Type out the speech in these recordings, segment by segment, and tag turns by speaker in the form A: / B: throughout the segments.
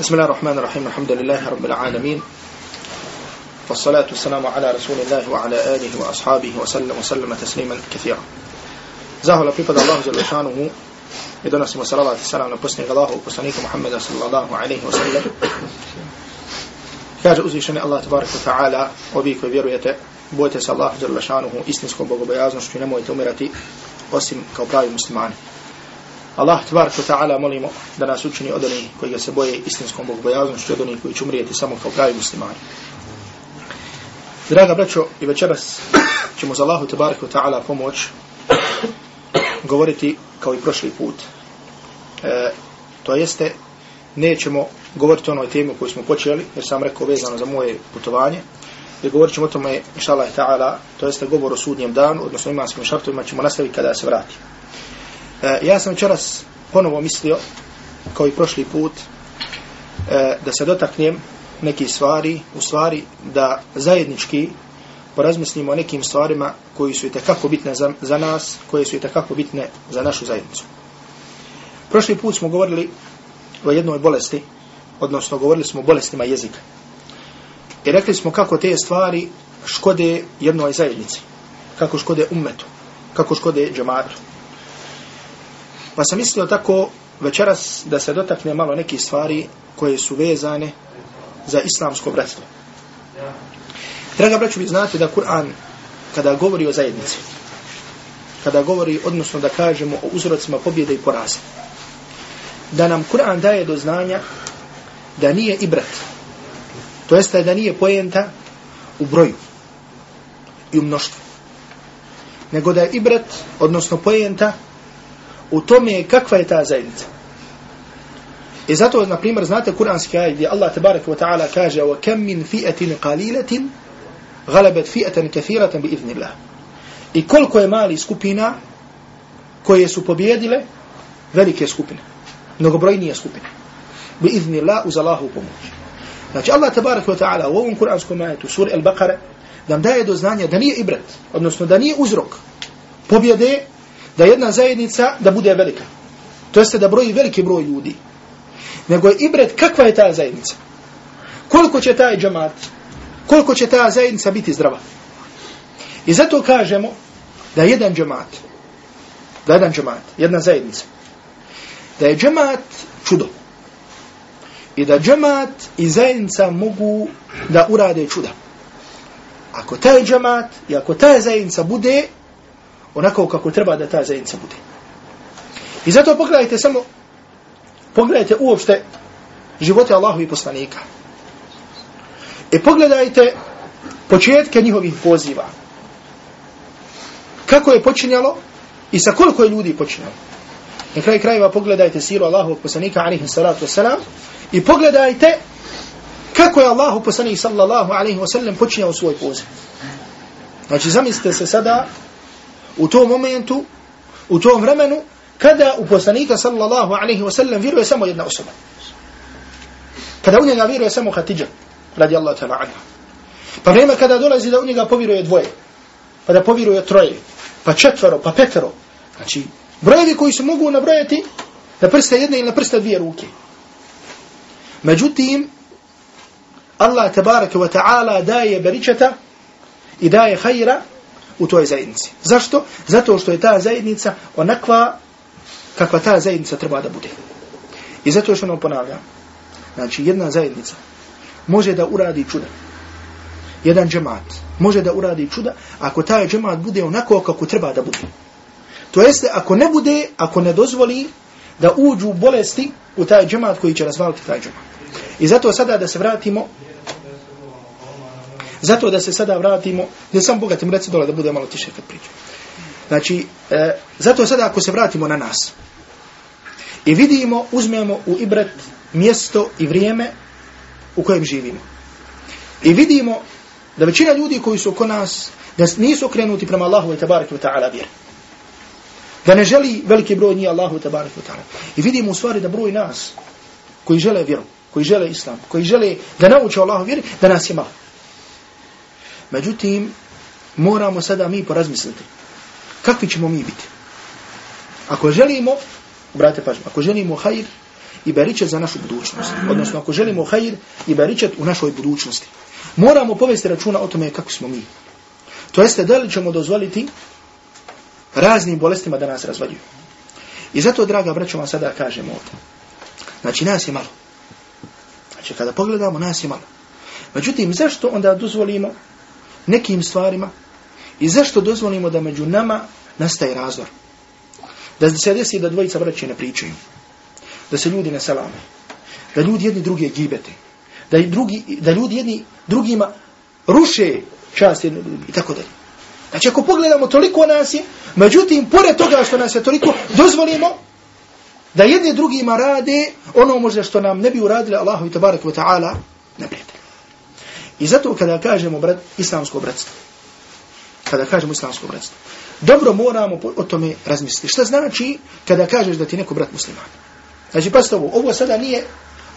A: بسم الله الرحمن الرحيم. الحمد لله رب العالمين. والصلاة والسلام على رسول الله وعلى آله وأصحابه وسلم وسلم تسليما كثيرا. زاهو لبيبد الله جل شانه يدنس صلوات والسلام نبسني الله وقصنيك محمد صلى الله عليه وسلم Allah tabarak wa ta'ala, ovi koji vjerujete, bojte se Allah jalla šanuhu istinskom bogobojaznošću i nemojte umirati osim kao pravi muslimani. Allah tvar ko ta'ala molimo da nas učini od onih koji ga se boje istinskom bogobojaznošću od onih koji će umrijeti samo kao pravi muslimani. Draga braćo, i večeras ćemo za Allahu tabarak ta'ala pomoć govoriti kao i prošli put. E, to jeste, nećemo govoriti o onoj temi koju smo počeli, jer sam rekao vezano za moje putovanje, jer govorit ćemo o tome, inša Allah ta'ala, to jeste govor o sudnjem danu, odnosno imanskim šartovima, ćemo nastaviti kada se vrati. E, ja sam čeras ponovo mislio, kao i prošli put, e, da se dotaknem neki stvari, u stvari da zajednički porazmislimo o nekim stvarima koji su i takako bitne za, za nas, koje su i takako bitne za našu zajednicu. Prošli put smo govorili o jednoj bolesti, odnosno govorili smo o bolestima jezika. I rekli smo kako te stvari škode jednoj zajednici, kako škode ummetu, kako škode džematu. Pa sam mislio tako večeras da se dotakne malo neke stvari koje su vezane za islamsko bratstvo. Draga braću, vi znate da Kur'an, kada govori o zajednici, kada govori, odnosno da kažemo o uzrocima pobjede i poraza, da nam Kur'an daje do znanja da nije ibrat, to jeste da nije pojenta u broju i u mnoštvu, nego da je ibrat, odnosno pojenta u tome kakva je ta zajednica. I zato, na primjer, znate kuranski ajed gdje Allah tabaraka wa ta'ala kaže وَكَمْ مِنْ فِئَةٍ قَلِيلَةٍ غَلَبَتْ فِئَةً كَثِيرَةً بِإِذْنِ اللَّهِ I koliko je mali skupina koje su pobjedile velike skupine, mnogobrojnije skupine. بِإِذْنِ اللَّهِ uz Allahu pomoć. Znači Allah tabaraka wa ta'ala u ovom kuranskom ajetu, suri Al-Baqara, nam daje do znanja da nije ibrat, odnosno da nije uzrok pobjede da jedna zajednica da bude velika. To jeste da broji veliki broj ljudi. Nego je ibret kakva je ta zajednica. Koliko će taj džamat, koliko će ta zajednica biti zdrava. I zato kažemo da jedan džamat, da jedan džamat, jedna zajednica, da je džamat čudo. I da džamat i zajednica mogu da urade čuda. Ako taj džamat i ako ta zajednica bude onako kako treba da ta zajednica bude. I zato pogledajte samo, pogledajte uopšte živote Allahovi poslanika. I pogledajte početke njihovih poziva. Kako je počinjalo i sa koliko je ljudi počinjalo. Na kraj krajeva pogledajte siru Allahovog poslanika, alaihi salatu wasalam, i pogledajte kako je Allahu poslanik sallallahu alaihi wasallam počinjao svoj poziv. Znači zamislite se sada u tom momentu, u tom vremenu, kada u poslanika sallallahu alaihi wa sallam vjeruje samo jedna osoba. Kada u njega vjeruje samo Hatidja, radi Allah ta'ala anha. Pa vrijeme kada dolazi da u njega povjeruje dvoje, pa da povjeruje troje, pa četvero, pa petero. Znači, brojevi koji se mogu nabrojati na prste jedne ili na prste dvije ruke. Međutim, Allah tabaraka wa ta'ala daje beričeta i daje hajra u toj zajednici. Zašto? Zato što je ta zajednica onakva kakva ta zajednica treba da bude. I zato što nam ponavljam. Znači, jedna zajednica može da uradi čuda. Jedan džemat može da uradi čuda ako taj džemat bude onako kako treba da bude. To jeste, ako ne bude, ako ne dozvoli da uđu bolesti u taj džemat koji će razvaliti taj džemat. I zato sada da se vratimo Zato da se sada vratimo, ne sam bogatim reci dole da bude malo tiše kad pričam. Znači, e, zato sada ako se vratimo na nas i vidimo, uzmemo u ibret mjesto i vrijeme u kojem živimo. I vidimo da većina ljudi koji su oko nas da nisu okrenuti prema Allahu i tabaraka wa ta'ala vjer. Da ne želi veliki broj nije Allahu i tabaraka wa ta'ala. I vidimo u stvari da broj nas koji žele vjeru, koji žele islam, koji žele da nauče Allahu vjeri, da nas je malo. Međutim, moramo sada mi porazmisliti. Kakvi ćemo mi biti? Ako želimo, brate pažnje, ako želimo hajr i beričet za našu budućnost. Odnosno, ako želimo hajr i beričet u našoj budućnosti. Moramo povesti računa o tome kako smo mi. To jeste, da li ćemo dozvoliti raznim bolestima da nas razvaljuju. I zato, draga braćo, vam sada kažemo ovdje. Znači, nas je malo. Znači, kada pogledamo, nas je malo. Međutim, zašto onda dozvolimo nekim stvarima i zašto dozvolimo da među nama nastaje razvor? Da se desi da dvojica braće ne pričaju. Da se ljudi ne salame. Da ljudi jedni druge gibete. Da, drugi, da ljudi jedni drugima ruše čast jedni drugi i tako dalje. Znači ako pogledamo toliko nas je, međutim, pored toga što nas je toliko, dozvolimo da jedni drugima rade ono možda što nam ne bi uradili Allahu i tabarak wa ta'ala ne prijatelj. I zato kada kažemo brat, islamsko bratstvo, kada kažemo islamsko bratstvo, dobro moramo o tome razmisliti. Šta znači kada kažeš da ti neko brat musliman? Znači, pa ovo, ovo sada nije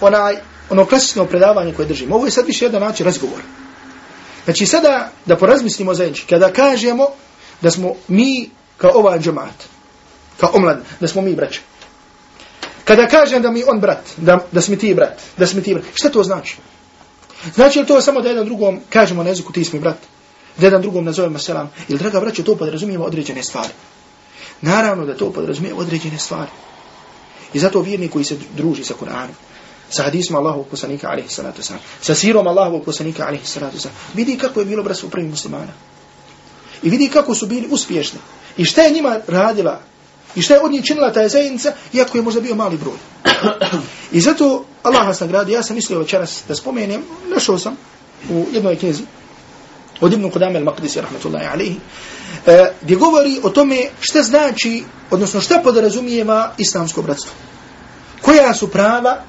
A: onaj, ono klasično predavanje koje držimo. Ovo je sad više jedan način razgovora. Znači, sada da porazmislimo zajednički, kada kažemo da smo mi kao ova džemat, kao omlad, da smo mi braće. Kada kažem da mi on brat, da, da smo ti brat, da smo ti brat, šta to znači? Znači li to samo da jedan drugom kažemo na jeziku ti smo brat? Da jedan drugom nazovemo selam? Ili draga braćo, to podrazumijeva određene stvari. Naravno da to podrazumijeva određene stvari. I zato vjerni koji se druži sa Kur'anom, sa hadisma Allahovog poslanika alaihi salatu wasalam, sa sirom Allahovog poslanika alaihi salatu wasalam, vidi kako je bilo bratstvo prvih muslimana. I vidi kako su bili uspješni. I šta je njima radila I šta je od njih činila ta zajednica, iako je možda bio mali broj. I zato Allah nas nagradi, ja sam mislio večeras da spomenem, našao sam u jednoj knjizi, od Ibnu Qudame al-Maqdisi, rahmatullahi alaihi, e, gdje govori o tome šta znači, odnosno šta podrazumijeva islamsko bratstvo. Koja su prava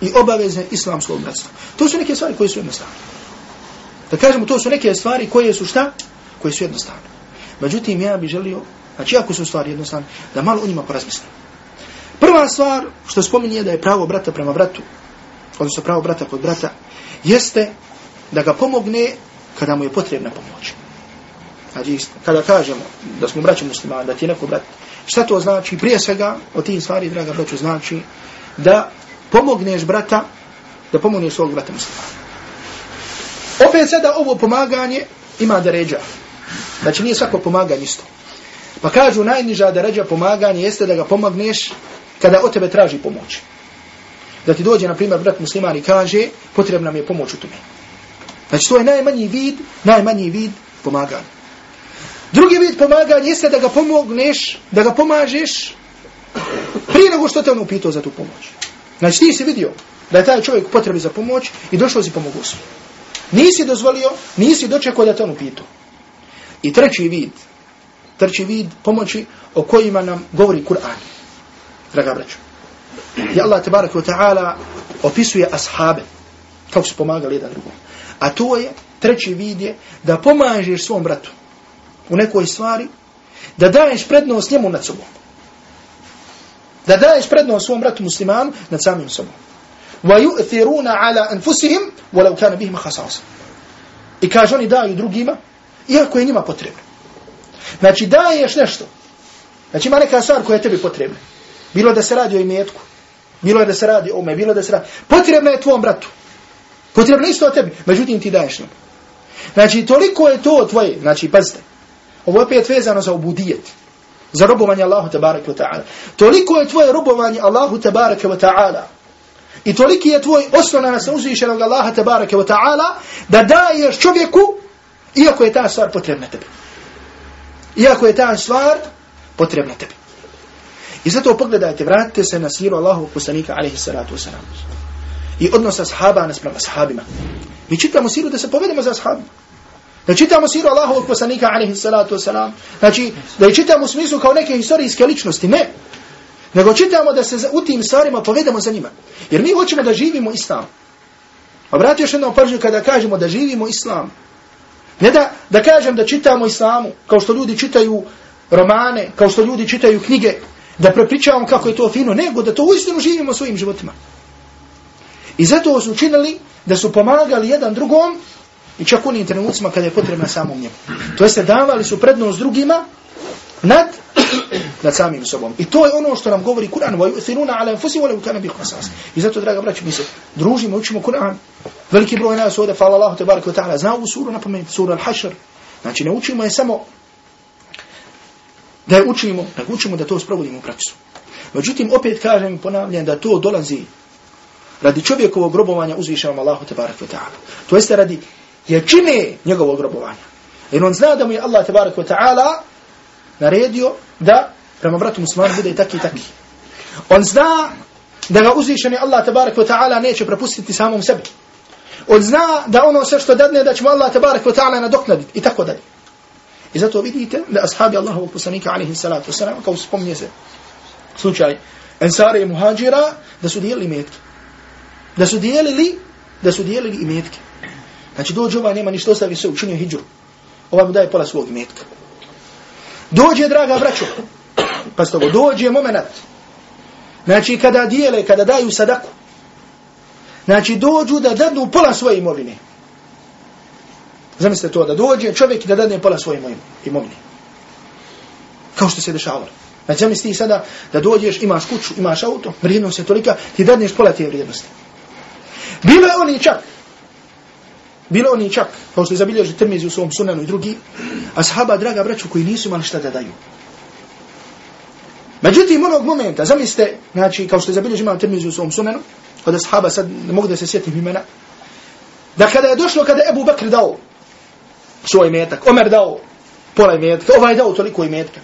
A: i obaveze islamskog bratstva. To su neke stvari koje su jednostavne. Da kažemo, to su neke stvari koje su šta? Koje su jednostavne. Međutim, ja bih želio Znači, ako su stvari jednostavne, da malo o njima porazmislim. Prva stvar što spominje da je pravo brata prema bratu, odnosno pravo brata kod brata, jeste da ga pomogne kada mu je potrebna pomoć. Znači, kada kažemo da smo braći muslimani, da ti je neko brat, šta to znači? Prije svega, o tim stvari, draga braću, znači da pomogneš brata, da pomogneš svog brata muslimana. Opet sada ovo pomaganje ima da ređa. Znači, nije svako pomaganje isto. Pa kažu najniža deređa pomaganje jeste da ga pomogneš kada od tebe traži pomoć. Da ti dođe, na primjer, brat musliman i kaže potrebna mi je pomoć u tome. Znači to je najmanji vid, najmanji vid pomaganja. Drugi vid pomaganja jeste da ga pomogneš, da ga pomažeš prije nego što te on upitao za tu pomoć. Znači ti si vidio da je taj čovjek potrebi za pomoć i došao si pomogu su. Nisi dozvolio, nisi dočekao da te on upitao. I treći vid, treći vid pomoći o kojima nam govori Kur'an. Draga braću. I Allah tabarak wa ta'ala opisuje ashabe kako su pomagali jedan drugom. A to je, treći vid je da pomažeš svom bratu u nekoj stvari, da daješ prednost njemu nad sobom. Da daješ prednost svom bratu muslimanu nad samim sobom. وَيُؤْثِرُونَ عَلَىٰ ala وَلَوْ كَانَ بِهِمَ bihim. I kaže oni daju drugima iako je njima potrebno. Znači daješ nešto. Znači ima neka stvar koja je tebi potrebna. Bilo da se radi o imetku. Bilo da se radi o me. Bilo da se radi. Potrebna je tvom bratu. Potrebna isto o tebi. Međutim ti daješ nam. Znači toliko je to tvoje. Znači pazite. Ovo je opet vezano za obudijet. Za robovanje Allahu tabaraka wa ta'ala. Toliko je tvoje robovanje Allahu tabaraka wa ta'ala. I toliki je tvoj oslonac na uzvišenog Allaha tabaraka wa ta'ala da daješ čovjeku iako je ta stvar potrebna tebi. Iako je ta stvar potrebna tebi. I zato pogledajte, vratite se na siru Allahu poslanika alaihi salatu wasalam. I odnosa sahaba nas prema sahabima. Mi čitamo siru da se povedemo za sahabima. Da čitamo siru Allahu poslanika alaihi salatu wasalam. Znači, da je čitamo u smislu kao neke historijske ličnosti. Ne. Nego čitamo da se u tim stvarima povedemo za njima. Jer mi hoćemo da živimo islam. Obratio još jednom pažnju kada kažemo da živimo islam. Ne da, da kažem da čitamo islamu, kao što ljudi čitaju romane, kao što ljudi čitaju knjige, da prepričavam kako je to fino, nego da to uistinu živimo svojim životima. I zato su učinili da su pomagali jedan drugom i čak u onim trenucima kada je potrebna samom njemu. To jeste davali su prednost drugima nad nad samim sobom. I to je ono što nam govori Kur'an. Wa yu'thiruna ala anfusihim wa law kana bihim. I zato draga braćo, mi se družimo, učimo Kur'an. Veliki broj nas ovdje, fala Allahu tebareke ve taala, zna ovu suru napomenuti, sura Al-Hashr. Znači ne učimo je samo da je učimo, nego učimo da to sprovodimo u praksu. Međutim, opet kažem i ponavljam da to dolazi radi čovjekovog grobovanja uzvišenom Allahu tebareke ve taala. To jeste radi jačine njegovog grobovanja. Jer on zna da mu je Allah tebareke ve taala naredio da prema bratu muslimanu bude taki i taki. On zna da ga uzvišeni Allah tabarak wa ta'ala neće prepustiti samom sebi. On zna da ono sve što dadne da će mu Allah tabarak wa ta'ala nadoknaditi i tako dalje. I zato vidite da ashabi Allahovog poslanika alaihi salatu wasalam, kao spomnije se slučaj Ensare i Muhađira, da su dijelili metke. Da su dijelili, da su dijelili i metke. Znači dođe ovaj nema ništa ostavi se učinio hijđu. Ovaj mu daje pola svog metka. Dođe, draga braćo, pa s togo, dođe moment. Znači, kada dijele, kada daju sadaku, znači, dođu da dadnu pola svoje imovine. Zamislite to, da dođe čovjek da dadne pola svoje imovine. Kao što se dešavalo. Znači, zamisli sada da dođeš, imaš kuću, imaš auto, vrijednost je tolika, ti dadneš pola te vrijednosti. Bilo je oni čak, Bilo oni čak, kao što je zabilježi Tirmizi u svom sunanu i drugi, ashaba, draga braću, koji nisu imali šta da daju. Međutim, onog momenta, zamislite, znači, kao što je zabilježi imam Tirmizi u svom sunanu, od ashaba, sad ne mogu da se sjetim imena, da kada je došlo, kada je Ebu Bakr dao svoj metak, Omer dao pola metka, ovaj dao toliko i metka,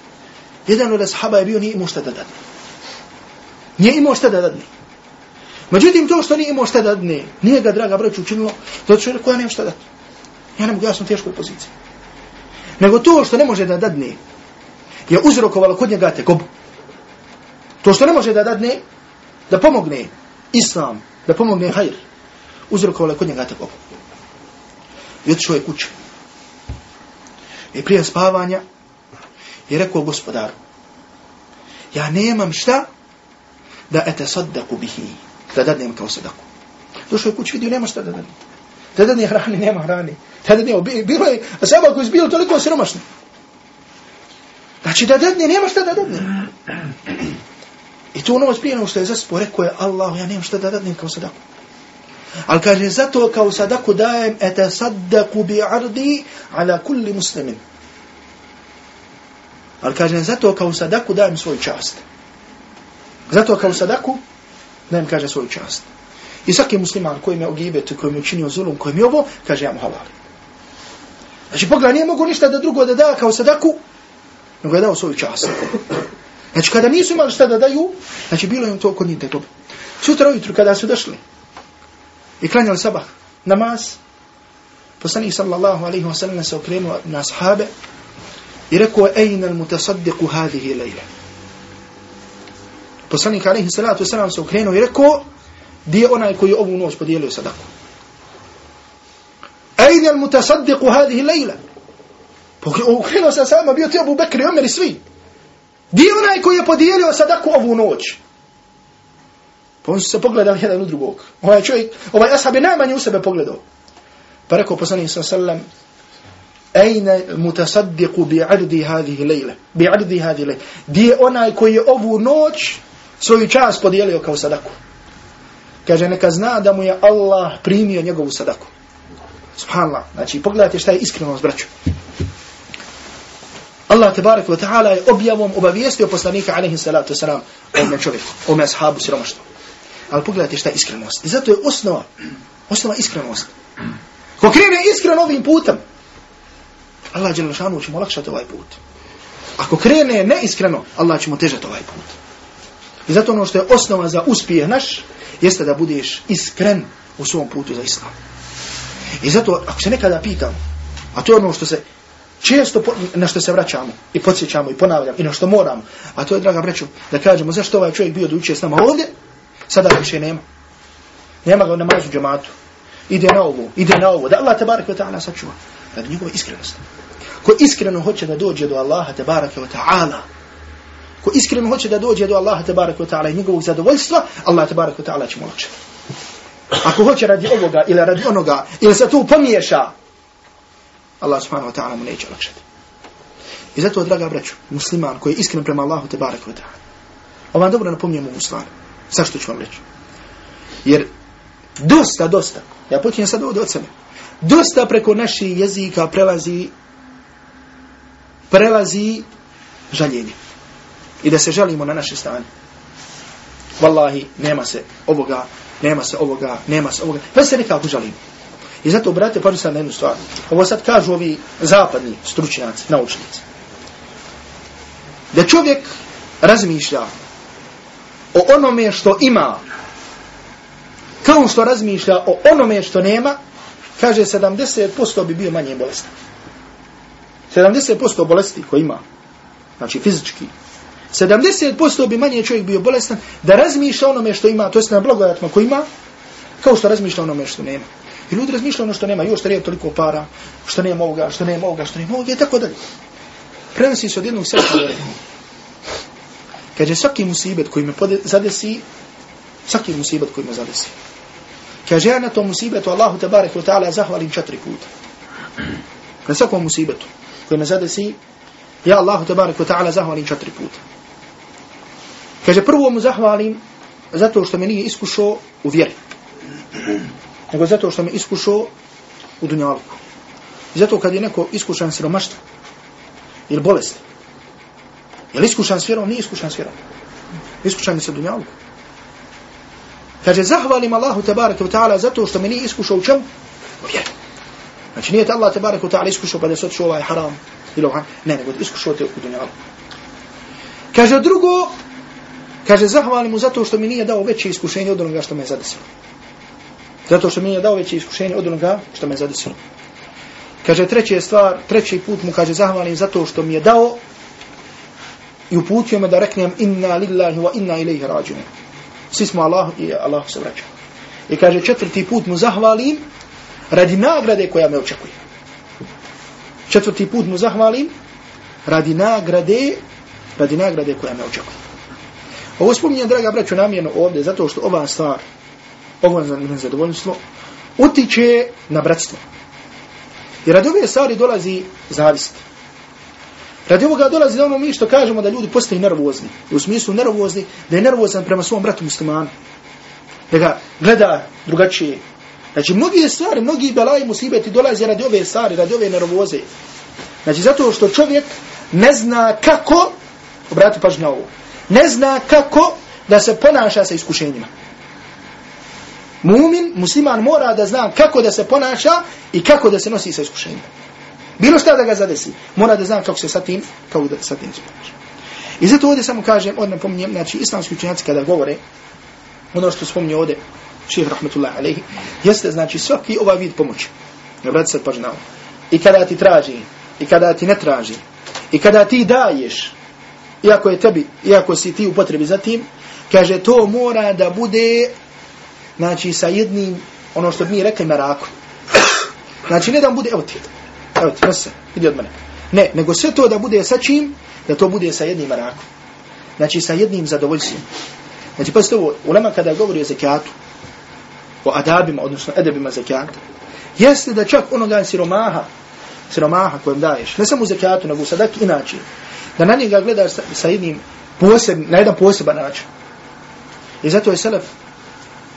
A: jedan od ashaba je bio, nije imao šta da dadne. Nije imao šta da dadne. Međutim, to što nije imao šta da dne, nije ga, draga broć, učinilo, to će rekao, ja nemam šta dati. Ja ne mogu, ja sam u teškoj poziciji. Nego to što ne može da dadne, je uzrokovalo kod njega te gobu. To što ne može da dadne, da pomogne islam, da pomogne hajr, uzrokovalo kod njega te gobu. I otišao je kuće. I prije spavanja je rekao gospodaru, ja nemam šta da ete saddaku bihi da dadnem kao sadaku. Došao je kući, vidio, nema šta da dadnem. Da dadne hrani, nema hrani. Da dadne, bilo je, a sama koji je bilo toliko siromašni. Znači da dadne, nema šta da dadne. I to ono prije nego što je zaspo, rekao je Allah, ja nemam šta da dadnem kao sadaku. Ali kaže, zato kao sadaku dajem, ete sadaku bi ardi ala kulli muslimin. Ali kaže, zato kao sadaku dajem svoju čast. Zato kao sadaku da im kaže svoju čast. I svaki musliman koji me ogibetu, koji mi učinio zulum, koji mi ovo, kaže ja mu halal. Znači pogledaj, nije mogu ništa da drugo da da kao sadaku, nego je dao svoju čast. Znači kada nisu imali šta da daju, znači bilo im to kod njih dobro. Sutra ujutru kada su došli i klanjali sabah namaz, poslanik sallallahu alaihi wa sallam se okrenuo na sahabe i rekao, ejna al mutasaddiku hadihi lejle poslanik alaihi salatu wasalam se okrenuo i rekao, di je onaj koji je ovu noć podijelio sadaku? Ejdi al mutasaddiqu hadihi lejla? Okrenuo se sama, bio ti Abu Bekr i Omer i svi. Di je onaj koji je podijelio sadaku ovu noć? Pa on su se pogledali jedan u drugog. Ovaj čovjek, ovaj ashab je najmanje u sebe pogledao. Pa rekao poslanik sallam, Ejna mutasaddiqu bi ardi hadihi lejla? Bi ardi hadihi lejla? Di je onaj svoju čast podijelio kao sadaku. Kaže, neka zna da mu je Allah primio njegovu sadaku. Subhanallah. Znači, pogledajte šta je iskrenost, braću. Allah tebarek wa ta'ala je objavom obavijestio poslanika alaihi salatu wasalam ovome čovjeku, ovome ashabu siromaštvo. Ali pogledajte šta je iskrenost. I zato je osnova, osnova iskrenost. Ko krene iskreno ovim putem, Allah će mu olakšati ovaj put. Ako krene neiskreno, Allah će mu težati ovaj put. I zato ono što je osnova za uspjeh naš, jeste da budeš iskren u svom putu za islam. I zato, ako se nekada pitam, a to je ono što se često, na što se vraćamo i podsjećamo i ponavljamo i na što moramo, a to je, draga breću, da kažemo zašto ovaj čovjek bio da uče s nama ovdje, sada više nema. Nema ga u namazu džematu. Ide na ovo, ide na ovo, da Allah te barak wa ta'ala sačuva. Radi njegove iskrenosti. Ko iskreno hoće da dođe do Allaha te barak wa ta'ala, ko iskreno hoće da dođe do Allaha tebarak wa ta'ala i njegovog zadovoljstva, Allah tebarak wa ta'ala će mu olakšati. Ako hoće radi ovoga ili radi onoga, ili se tu pomiješa, Allah subhanahu wa ta'ala mu neće lakšati. I zato, draga braću, musliman koji je iskren prema Allahu te wa ta'ala. Ovo vam dobro napominjem ovu stvar. Zašto ću vam reći? Jer dosta, dosta, ja počinjem sad ovdje od sebe, dosta preko naših jezika prelazi prelazi žaljenje. I da se žalimo na naše stanje. Wallahi, nema se ovoga, nema se ovoga, nema se ovoga. Pa se nekako žalimo. I zato, brate, pažu sad na jednu stvar. Ovo sad kažu ovi zapadni stručnjaci, naučnici. Da čovjek razmišlja o onome što ima, kao što razmišlja o onome što nema, kaže 70% bi bio manje bolestan. 70% bolesti koji ima, znači fizički, 70% bi manje čovjek bio bolestan da razmišlja onome što ima, to jest na blagodatma koji ima, kao što razmišlja onome što nema. I ljudi razmišljaju ono što nema, još treba toliko para, što nema ovoga, što nema ovoga, što nema ovoga, i tako dalje. Prenosi se od jednog srca Kaže, svaki musibet koji me zadesi, svaki musibet koji me zadesi. Kaže, ja na tom musibetu Allahu tabarek wa ta'ala zahvalim četiri puta. Na svakom musibetu koji me zadesi, ja Allahu tabarek wa ta'ala zahvalim četiri puta. Kaže, prvo mu zahvalim zato što me nije iskušao u vjeri. Nego zato što me iskušao u dunjalku. I zato kad je neko iskušan siromaštvo ili bolest, je li iskušan s vjerom? Nije iskušan s vjerom. Iskušan je sa dunjalku. Kaže, zahvalim Allahu tabaraka wa ta'ala zato što me nije iskušao u čem? U vjeri. Znači nije te Allah tabaraka wa ta'ala iskušao pa da se otišao ovaj haram ili ovaj, ne, nego iskušao te u dunjalku. Kaže drugo, kaže, zahvali mu zato što mi nije dao veće iskušenje od onoga što me zadesilo. Zato što mi nije dao veće iskušenje od onoga što me zadesilo. Kaže, treća stvar, treći put mu kaže, zahvalim zato što mi je dao i uputio me da reknem inna lillahi wa inna ilaihi rađunem. Svi smo Allah i Allah se vraća. I kaže četvrti put mu zahvalim radi nagrade koja me očekuje. Četvrti put mu zahvalim radi nagrade radi nagrade koja me očekuje. Ovo spominjem, draga braću, namjerno ovdje, zato što ova stvar, ovo nezadovoljstvo, utiče na bratstvo. I radi ove stvari dolazi zavist. Radi ovoga dolazi da ono mi što kažemo da ljudi postaju nervozni. U smislu nervozni, da je nervozan prema svom bratu muslimanu. Da ga gleda drugačije. Znači, mnogi stvari, mnogi belaji musibeti dolaze radi ove stvari, radi ove nervoze. Znači, zato što čovjek ne zna kako, obrati pažnju na ovo, ne zna kako da se ponaša sa iskušenjima. Mumin, musliman mora da zna kako da se ponaša i kako da se nosi sa iskušenjima. Bilo šta da ga zadesi, mora da zna kako se sa tim, kako da sa tim sponaša. I zato ovdje samo kažem, odmah pominjem, znači islamski učenjaci kada govore, ono što spominje ovdje, ših rahmetullahi alaihi, jeste znači svaki ovaj vid pomoći. Ne vrati sad pažnjavo. I kada ti traži, i kada ti ne traži, i kada ti daješ, iako je tebi, iako si ti u potrebi za tim, kaže to mora da bude, znači sa jednim, ono što bi mi rekli, merakom. Znači ne da bude, evo ti, evo ti, nosi idi od mene. Ne, nego sve to da bude sa čim, da to bude sa jednim merakom. Znači sa jednim zadovoljstvom. Znači pa ovo, ulema kada govori o zekijatu, o adabima, odnosno edabima zekijata, jeste da čak onoga siromaha, siromaha kojem daješ, ne samo u zekijatu, nego u sadak inače, da na njega gledaš sa, sa jednim poseb, na jedan poseban način. I zato je Selef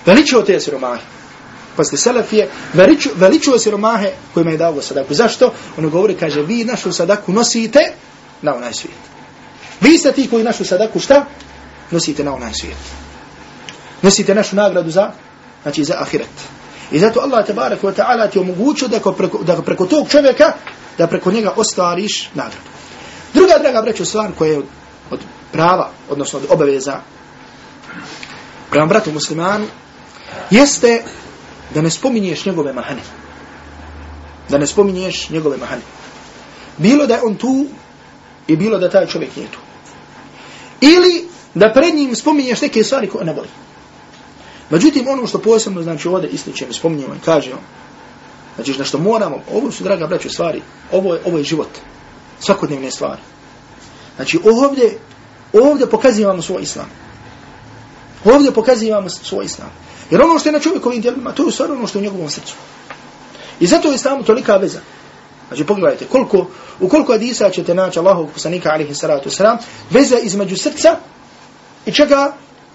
A: veličio te siromahe. Pazite, Selef je veličio, veličio siromahe kojima je dao sadaku. Zašto? Ono govori, kaže, vi našu sadaku nosite na onaj svijet. Vi ste ti koji našu sadaku šta? Nosite na onaj svijet. Nosite našu nagradu za, znači za ahiret. I zato Allah tabarak wa ta'ala ti omogućio da preko, da preko tog čovjeka, da preko njega ostvariš nagradu. Druga draga braću, stvar koja je od, prava, odnosno od obaveza prema bratu muslimanu, jeste da ne spominješ njegove mahane. Da ne spominješ njegove mahane. Bilo da je on tu i bilo da taj čovjek nije tu. Ili da pred njim spominješ neke stvari koje ne boli. Međutim, ono što posebno znači ovdje ističem, spominjemo i kažemo, znači na što moramo, ovo su, draga braćo, stvari, ovo je, ovo je život, svakodnevne stvari. Znači ovdje, ovdje pokazivamo svoj islam. Ovdje pokazivamo svoj islam. Jer ono što je na čovjekovim djelima, to je stvar ono što je u njegovom srcu. I zato je islamu tolika veza. Znači pogledajte, koliko, u koliko hadisa ćete naći Allahovog poslanika, alaihi salatu wasalam, veza između srca i čega?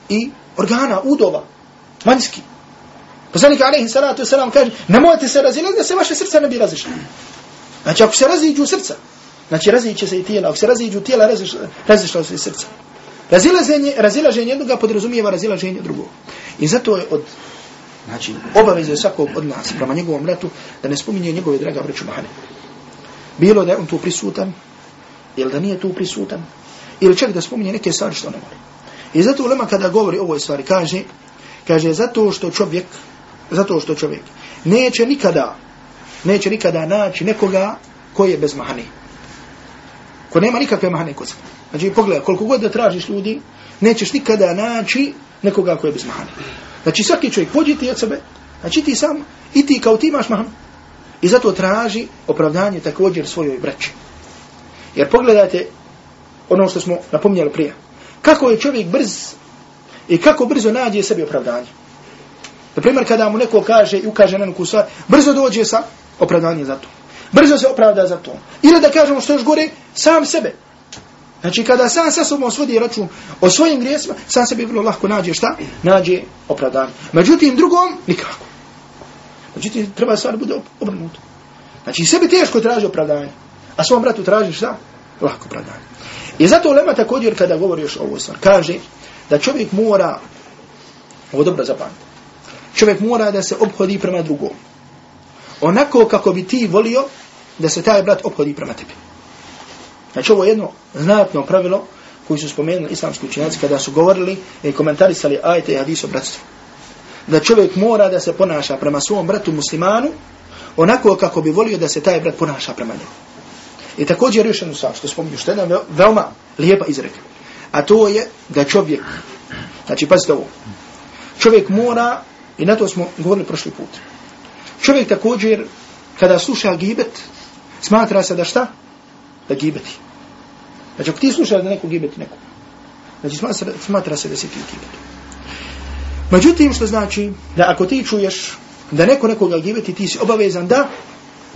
A: I organa, udova, vanjski. Poslanik, alaihi salatu wasalam, kaže, nemojte se razilaziti da se vaše srca ne bi razišli. Znači, ako se raziđu srca, znači raziće se i tijela, ako se raziđu tijela, razišlo se i srca. Razilaženje, razilaženje jednoga podrazumijeva razilaženje drugog. I zato je od Znači, obaveze svakog od nas prema njegovom ratu da ne spominje njegove draga vreću. Bilo da je on tu prisutan, ili da nije tu prisutan, ili čak da spominje neke stvari što ne mora. I zato ulema kada govori o ovoj stvari kaže, kaže zato što čovjek, zato što čovjek neće nikada, neće nikada naći nekoga koji je bez mahani. Ko nema nikakve mahane kod sebe. Znači, pogledaj, koliko god da tražiš ljudi, nećeš nikada naći nekoga koji je bez mahane. Znači svaki čovjek pođi ti od sebe, znači ti sam, i ti kao ti imaš mahanu. I zato traži opravdanje također svojoj braći. Jer pogledajte ono što smo napomnjali prije. Kako je čovjek brz i kako brzo nađe sebi opravdanje. Na primjer, kada mu neko kaže i ukaže na neku stvar, brzo dođe sa opravdanje za to. Brzo se opravda za to. Ili da kažemo što još gore, sam sebe. Znači kada sam sa sobom svodi račun o svojim grijesima, sam sebi vrlo lahko nađe šta? Nađe opravdanje. Međutim, drugom, nikako. Međutim, treba stvar bude obrnuto. Znači, sebi teško traži opravdanje, a svom bratu traži šta? Lahko opravdanje. I zato Lema također kada govori još ovo stvar, kaže da čovjek mora, ovo dobro zapamati, čovjek mora da se obhodi prema drugom. Onako kako bi ti volio da se taj brat obhodi prema tebi. Znači ovo je jedno znatno pravilo koji su spomenuli islamski učenjaci kada su govorili i komentarisali ajte i hadis o bratstvu. Da čovjek mora da se ponaša prema svom bratu muslimanu onako kako bi volio da se taj brat ponaša prema njemu. I također još jednu stvar što spominju, što je jedna veoma lijepa izreka. A to je da čovjek, znači pazite ovo, čovjek mora, i na to smo govorili prošli put, čovjek također kada sluša gibet, smatra se da šta? da gibeti. Znači, ako ti slušaš da neko gibeti neko, znači smatra, smatra se da si ti gibeti. Međutim, što znači da ako ti čuješ da neko nekoga gibeti, ti si obavezan da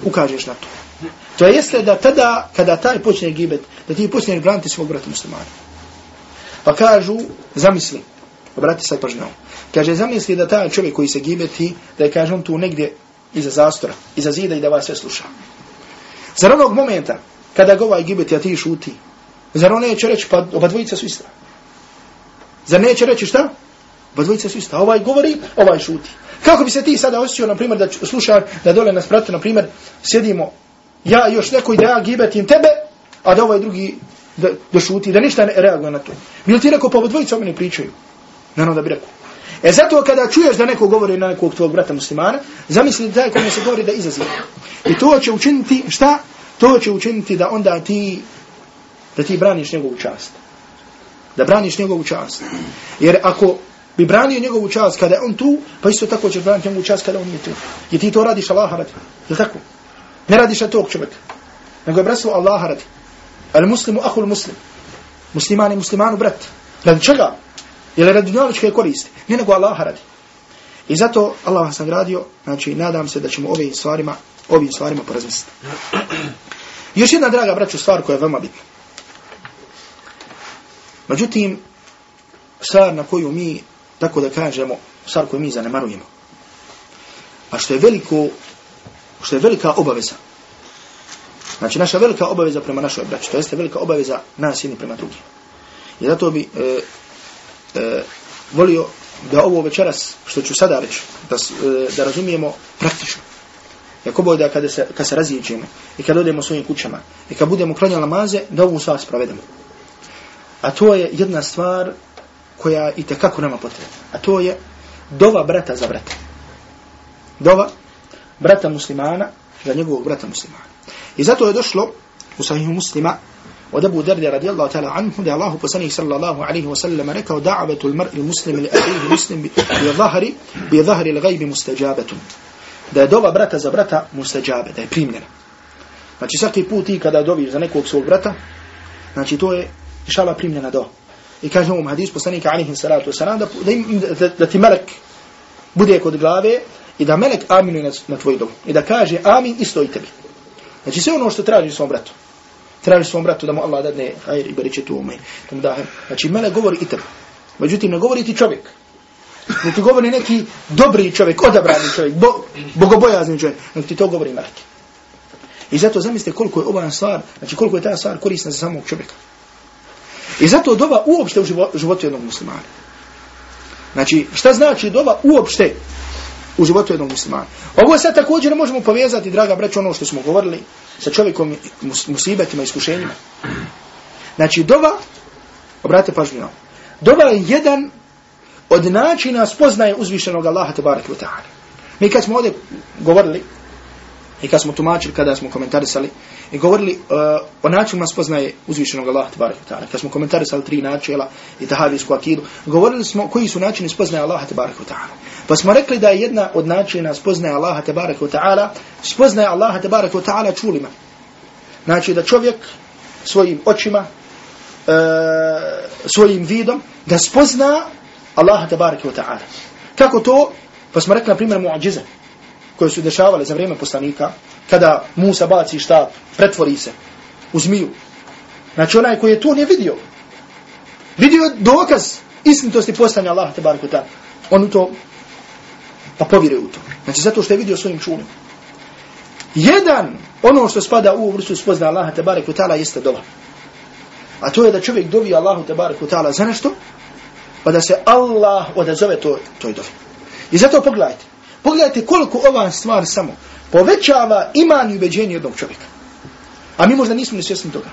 A: ukažeš na to. To jeste da tada, kada taj počne gibet, da ti počneš braniti svog brata muslimana. Pa kažu, zamisli, obrati sad pažnjom, kaže, zamisli da taj čovjek koji se gibeti, da je, kaže, on tu negdje iza zastora, iza zida i da vas sve sluša. Zar onog momenta, kada ga ovaj gibeti, a ti šuti. Zar on neće reći, pa oba dvojica su ista. Zar neće reći šta? Oba dvojica su ista. Ovaj govori, ovaj šuti. Kako bi se ti sada osjećao, na primjer, da slušaj, da dole nas prate, na primjer, sjedimo, ja još neko i da ja gibetim tebe, a da ovaj drugi da, da šuti, da ništa ne reaguje na to. Bil ti rekao, pa oba dvojica o meni pričaju? Naravno da bi rekao. E zato kada čuješ da neko govori na nekog tvojeg brata muslimana, zamisli da taj kome se govori da izaziva. I to će učiniti šta? To će učiniti da onda ti da ti braniš njegovu čast. Da braniš njegovu čast. Jer ako bi branio njegovu čast kada je on tu, pa isto tako ćeš braniti njegovu čast kada on nije tu. Jer ti to radiš Allah radi. Je tako? Ne radiš na tog čovjeka. Nego je bratstvo Allah radi. Al muslimu ahul muslim. Musliman je muslimanu brat. Radi čega? Ili radi dunjaličke koristi. Ne nego Allah radi. I zato Allah vas nagradio, znači nadam se da ćemo ovim stvarima, ovim stvarima porazmisliti. Još jedna draga braću stvar koja je veoma bitna. Međutim, stvar na koju mi, tako da kažemo, stvar koju mi zanemarujemo. A što je veliko, što je velika obaveza. Znači, naša velika obaveza prema našoj braći, to jeste velika obaveza nas jedni prema drugim. I zato bi e, e, volio da ovo večeras, što ću sada reći, da, e, da razumijemo praktično. Jako boj da kada se, kada se razijeđemo i kada odemo svojim kućama i kada budemo klanjali namaze, da ovu stvar spravedemo. A to je jedna stvar koja i tekako nema potreba. A to je dova brata za brata. Dova brata muslimana za njegovog brata muslimana. I zato je došlo u sahihu muslima od Abu Darda radijallahu ta'ala anhu da Allahu poslanik sallallahu alaihi wa sallam rekao da'avetu l-mar'i muslimi li ahihi muslim bi zahri bi zahri l-gajbi mustajabatun da je dova brata za brata mustajabe, da je primljena. Znači svaki put ti kada doviš za nekog svog brata, znači to je inshallah primljena do. I kaže ovom hadis poslanika alayhi salatu wasalam da, da, da, da ti melek bude kod glave i da melek aminuje na, na tvoj dom. I da kaže amin isto i tebi. Znači sve ono što traži svom bratu. Traži svom bratu da mu Allah dadne hajr i beriče tu umej. Da znači mele govori i tebe. Međutim, ne govori ti čovjek. Ne ti govori neki dobri čovjek, odabrani čovjek, bo, bogobojazni čovjek. Ne ti to govori melek. I zato zamislite koliko je ova stvar, znači koliko je ta stvar korisna za samog čovjeka. I zato dova uopšte u životu jednog muslimana. Znači, šta znači dova uopšte u životu jednog muslimana? Ovo sad također ne možemo povezati, draga braću, ono što smo govorili sa čovjekom musibetima, iskušenjima. Znači, dova, obratite pažnju na Dova je jedan od načina spoznaje uzvišenog Allaha tabaraka wa ta'ala. Mi kad smo ovdje govorili, i kad smo tumačili, kada smo komentarisali, i govorili uh, o načinima spoznaje uzvišenog Allaha tabaraka ta'ala, kad smo komentarisali tri načela i tahavijsku akidu, govorili smo koji su načini spoznaje Allaha tabaraka ta'ala. Pa smo rekli da je jedna od načina spoznaje Allaha tabaraka ta'ala, spoznaje Allaha tabaraka ta'ala čulima. Znači da čovjek svojim očima, uh, svojim vidom, da spozna Allaha tabaraka ta'ala. Kako to? Pa smo rekli na primjer muadžize koje su dešavale za vrijeme poslanika, kada Musa baci šta, pretvori se u zmiju. Znači onaj koji je to nije vidio. Vidio dokaz istinitosti postanja Allaha te wa. On u to pa povire u to. Znači zato što je vidio svojim čulom. Jedan, ono što spada u vrstu spozna Allaha te wa ta'ala jeste dova. A to je da čovjek dovi Allahu te wa ta'ala za nešto, pa da se Allah odazove to, toj dovi. I zato pogledajte. Pogledajte koliko ova stvar samo povećava iman i ubeđenje jednog čovjeka. A mi možda nismo nesvjesni toga.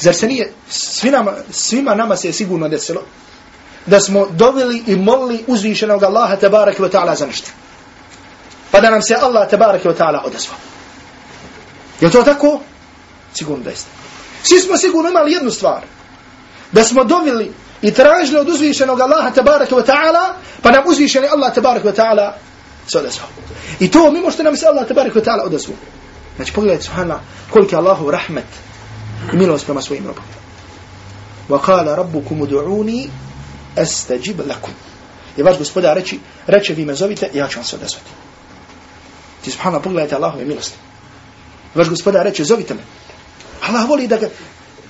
A: Zar se nije svi nama, svima nama se je sigurno desilo da smo doveli i molili uzvišenog Allaha tabaraka wa ta'ala za nešto. Pa da nam se Allah tabaraka wa ta'ala odazvao. Je to tako? Sigurno da jeste. Svi smo sigurno imali jednu stvar. Da smo doveli i tražili od uzvišenog Allaha tabaraka wa ta'ala, pa nam uzvišeni Allah tabaraka wa ta'ala se odazvao. Ono I to mimo što nam se Allah tabarik wa ta'ala odazvao. Znači pogledajte subhanallah koliko je Allahu rahmet i milost prema svojim robom. Wa kala rabbukum udu'uni astajib lakum. I vaš gospoda reći, reče vi me zovite, ja ću vam se odazvati. Ti subhanallah pogledajte Allahove milosti. Vaš gospoda reče, zovite me. Allah voli da ga,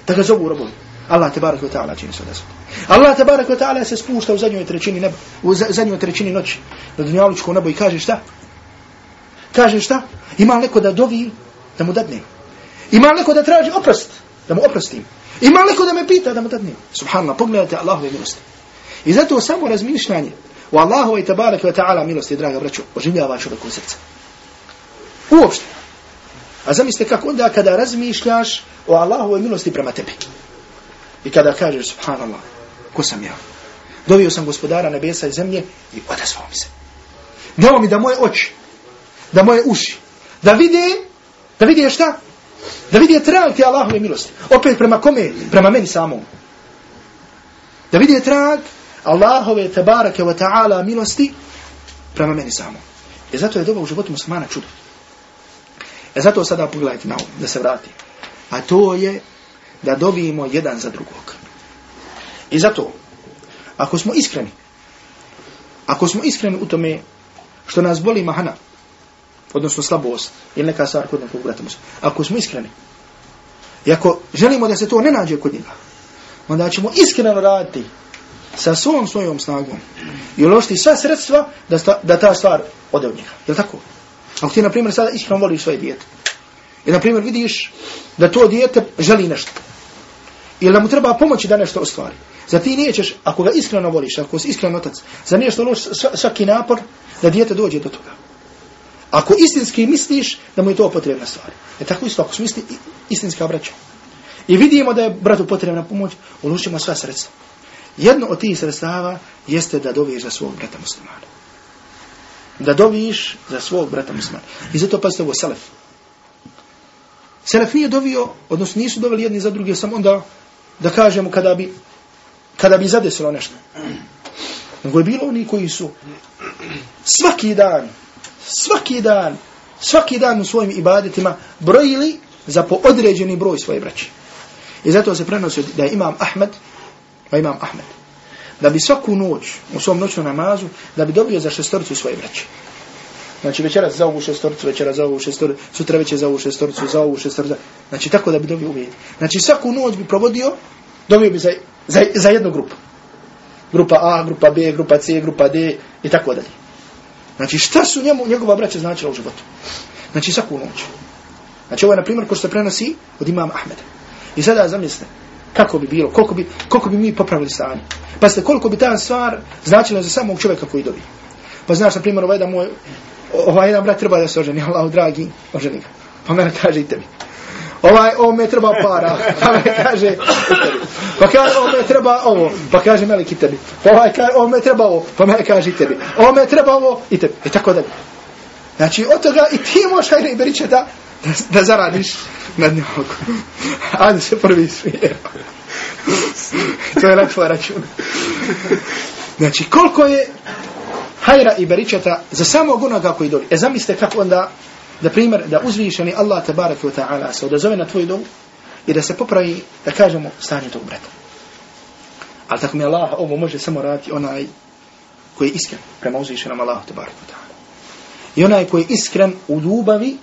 A: da ga zovu robovi. Allah te barek ve taala čini se desiti. Allah te barek ve taala se spušta u zadnjoj trećini neba, u zadnjoj trećini noći na dunjalučko nebo i kaže šta? Kaže šta? Ima neko da dovi da mu dadne. Ima neko da traži oprost da mu oprostim. Ima neko da me pita da mu dadne. Subhanallah, pogledajte Allahove milosti. I zato samo razmišljanje u Allahu i tabarak ve taala milosti, draga braćo, oživljava čovjeku srce. Uopšte. A zamislite kako onda kada razmišljaš o Allahove milosti prema tebi. I kada kažeš, subhanallah, ko sam ja? Dovio sam gospodara nebesa i zemlje i odazvao mi se. Dao mi da moje oči, da moje uši, da vide, da vide šta? Da vide trag te Allahove milosti. Opet prema kome? Prema meni samom. Da vide trag Allahove tabarake wa ta'ala milosti prema meni samom. I zato je doba u životu muslimana čudo. E zato sada pogledajte na ovom, da se vrati. A to je da dobijemo jedan za drugog. I zato, ako smo iskreni, ako smo iskreni u tome što nas boli mahana, odnosno slabost, ili neka stvar kod nekog brata ako smo iskreni, i ako želimo da se to ne nađe kod njega, onda ćemo iskreno raditi sa svom svojom snagom i uložiti sva sredstva da, sta, da ta stvar ode od njega. Je li tako? Ako ti, na primjer, sada iskreno voliš svoje dijete, i, na primjer, vidiš da to dijete želi nešto, ili da mu treba pomoći da nešto ostvari. Za ti nećeš, ako ga iskreno voliš, ako si iskren otac, za nešto loš svaki napor da dijete dođe do toga. Ako istinski misliš da mu je to potrebna stvar. E tako isto, ako su isti, istinski braća. I vidimo da je bratu potrebna pomoć, uložimo sva sredstva. Jedno od tih sredstava jeste da doviš za svog brata muslimana. Da doviš za svog brata muslimana. I zato pazite ovo, selef. Selef nije dovio, odnosno nisu doveli jedni za drugi, samo onda da kažemo kada bi kada bi zadesilo nešto. Nego je bilo oni koji su svaki dan, svaki dan, svaki dan u svojim ibadetima brojili za po određeni broj svoje braće. I zato se prenosi da je imam Ahmed, pa imam Ahmed, da bi svaku noć u svom noćnom namazu, da bi dobio za šestorcu svoje braće. Znači večeras za ovu šestorcu, večeras za ovu šestorcu, sutra večer za ovu šestorcu, za ovu šestorcu. Znači tako da bi dobio uvijek. Znači svaku noć bi provodio, dobio bi za, za, za jednu grupu. Grupa A, grupa B, grupa C, grupa D i tako dalje. Znači šta su njemu, njegova braća značila u životu? Znači svaku noć. Znači ovo je na primjer ko što se prenosi od imama Ahmeda. I sada zamislite, kako bi bilo, koliko bi, koliko bi mi popravili stanje. Pa ste koliko bi ta stvar značila za samog čovjeka koji dobi. Pa znaš, na primjer, ovaj da moj, ovaj jedan brat treba da se oženi, Allah, dragi, oženi ga. Pa mene kaže i tebi. Ovaj, ovo me treba para, pa me kaže tebi. Pa kaže, ovo me treba ovo, pa kaže Melik i tebi. Pa ovaj kaže, ovo me treba ovo, pa me kaže i tebi. Ovo me treba ovo i tebi. I tako dalje. Znači, od toga i ti možeš, hajde i da, da, da zaradiš na dnjavku. Ajde se prvi smije. to je lepo račun. Znači, koliko je hajra i beričeta za samog onoga koji dobi. E zamislite kako onda, da primjer, da uzvišeni Allah tabarak wa ta'ala se odazove na tvoj dom i da se popravi, da kažemo, stanje tog brata. Ali tako mi Allah ovo može samo raditi onaj koji je iskren prema uzvišenom Allahu tabarak wa ta'ala. I onaj koji je iskren u ljubavi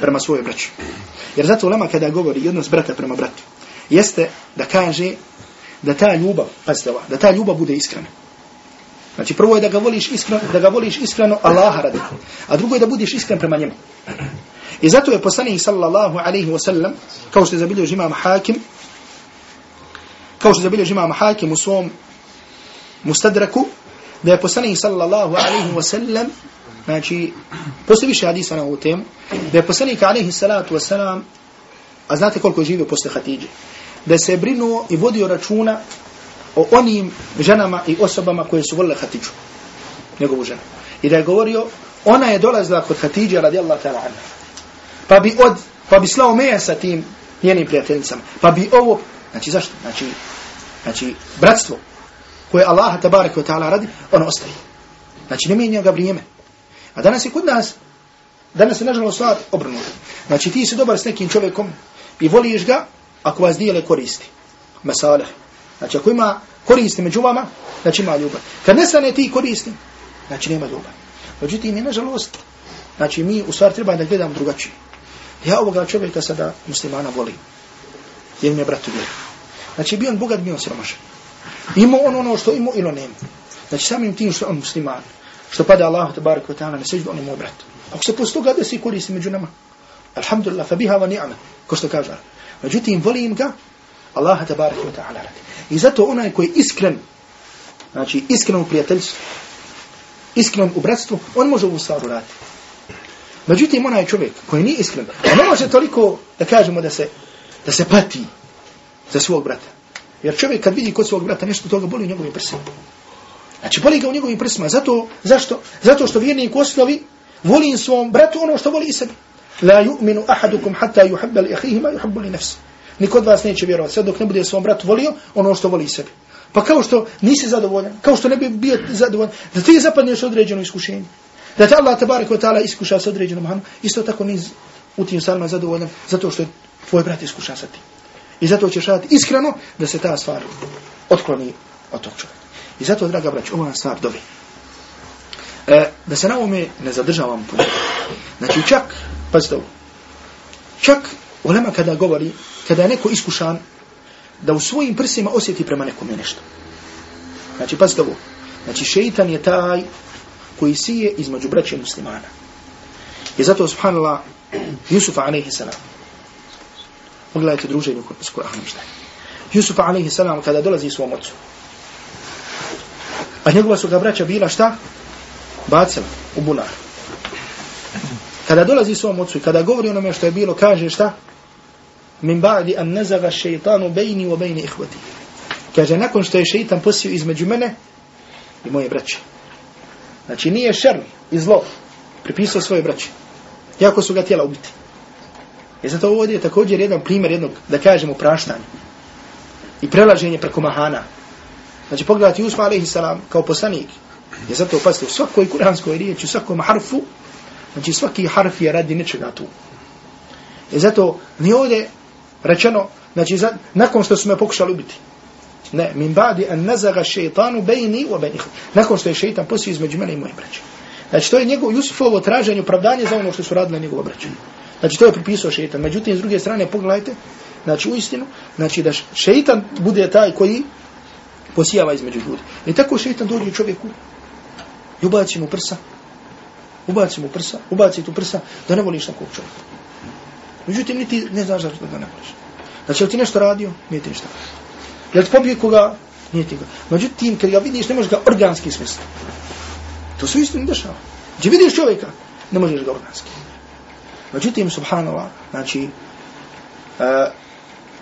A: prema svojoj braći. Jer zato ulema kada govori odnos brata prema bratu, jeste da kaže da ta ljubav, pazite ova, da ta ljubav bude iskrena. Znači prvo je da ga voliš iskreno, da ga voliš iskreno Allaha radi. A drugo je da budeš iskren prema njemu. I zato je poslanik sallallahu alejhi ve sellem kao što je zabilježio imam Hakim kao što je zabilježio imam Hakim u svom mustadraku da je poslanik sallallahu alejhi ve sellem znači postoji više hadisa na ovu temu da je poslanik alejhi salatu vesselam a znate koliko je živio posle Hatidže da se brinuo i vodio računa o onim ženama i osobama koje su volile Hatidžu, njegovu ženu. I da je govorio, ona je dolazila kod Hatidže radijallahu ta'ala anha. Pa bi od, pa bi slao meja sa tim njenim prijateljicama. Pa bi ovo, znači zašto? Znači, znači bratstvo koje Allah tabarak wa ta'ala radi, ono ostaje. Znači ne mijenja ga vrijeme. A danas je kod nas, danas je nažalost stvar obrnuta. Znači ti si dobar s nekim čovjekom i voliš ga ako vas dijele koristi. Masaleh, Znači ako ima koristi među vama, znači ima ljubav. Kad nestane ti koristi, znači nema ljubav. Međutim, je nažalost, znači mi u stvari treba da gledam drugačije. Ja ovoga čovjeka sada muslimana volim. Jer mi je brat uvjerio. Znači bio on bogat, bio on siromašan. Imao on ono što imao ili nema. Znači samim tim što on musliman, što pada Allah tabarak wa ta'ala na seždu, on je moj brat. Ako se posto toga desi koristi među nama, alhamdulillah, fa biha wa ni'ama, ko što kaže. Međutim, volim ga, Allah tabarak wa ta'ala radi. I zato onaj koji je iskren, znači iskren u prijateljstvu, iskren u bratstvu, on može ovu stvar uraditi. Međutim, onaj čovjek koji nije iskren, on ne može toliko da kažemo da se, da se pati za svog brata. Jer čovjek kad vidi kod svog brata nešto toga boli u njegovim prsima. Znači boli ga u njegovim prsima. Zato, zašto? Zato što vjernik u osnovi voli svom bratu ono što voli i sebi. La yu'minu ahadukum hatta yuhabba li ahihi ma yuhabbu li nafsi. Niko od vas neće vjerovati sve dok ne bude svom bratu volio ono što voli sebi. Pa kao što nisi zadovoljan, kao što ne bi bio zadovoljan, da ti zapadneš određeno iskušenje. Da te Allah tabarak wa ta'ala iskuša sa određenom hanom, isto tako nisi u tim stvarima zadovoljan, zato što je tvoj brat iskuša sa tim. I zato ćeš raditi iskreno da se ta stvar otkloni od tog čovjeka. I zato, draga brać, ova stvar dobi. E, da se na ovome ne zadržavam puno. Znači, čak, pazite ovo, čak ulema kada govori, kada je neko iskušan, da u svojim prsima osjeti prema nekome nešto. Znači, pazite ovo. Znači, šeitan je taj koji sije između braće muslimana. I zato, subhanallah, Jusuf a.s. Pogledajte druženju s Kur'anom šta je. Jusuf a.s. kada dolazi svom ocu. A njegova su ga braća bila šta? Bacila u bunar. Kada dolazi svom ocu i kada govori onome što je bilo, kaže šta? min ba'di an nazaga šeitanu bejni wa bejni ihvati. Kaže, nakon što je šeitan posio između mene i moje braće. Znači, nije šer i zlo pripisao svoje braće. Jako su ga tijela ubiti. I zato ovdje je također jedan primjer jednog, da kažemo, praštanja. I prelaženje preko mahana. Znači, pogledati Jusuf alaihi salam kao poslanik. Je zato opasite, u svakoj kuranskoj riječi, u svakom harfu, znači svaki harf je radi nečega tu. I zato ni ovdje rečeno, znači za, nakon što su me pokušali ubiti. Ne, min ba'di an nazaga šeitanu bejni u bejni. Nakon što je šeitan posio između mene i moje braće. Znači, to je njegov Jusufovo traženje opravdanje za ono što su radili njegovo obraćanje. Znači, to je pripisao šeitan. Međutim, s druge strane, pogledajte, znači, u istinu, znači, da šeitan bude taj koji posijava između ljudi. I tako šeitan dođe čovjeku i ubaci mu prsa, ubaci mu prsa, ubaci tu prsa, da ne voliš takvog čovjeka. Međutim, niti ne znaš zašto da ne voliš. Znači, je ti nešto radio? Nije ti ništa. Je li ti pobije koga? Nije ti ga. Međutim, kad ga vidiš, ne možeš ga organski smisliti. To su istinu dešava. Gdje vidiš čovjeka, ne možeš ga organski. Međutim, subhanallah, znači, uh,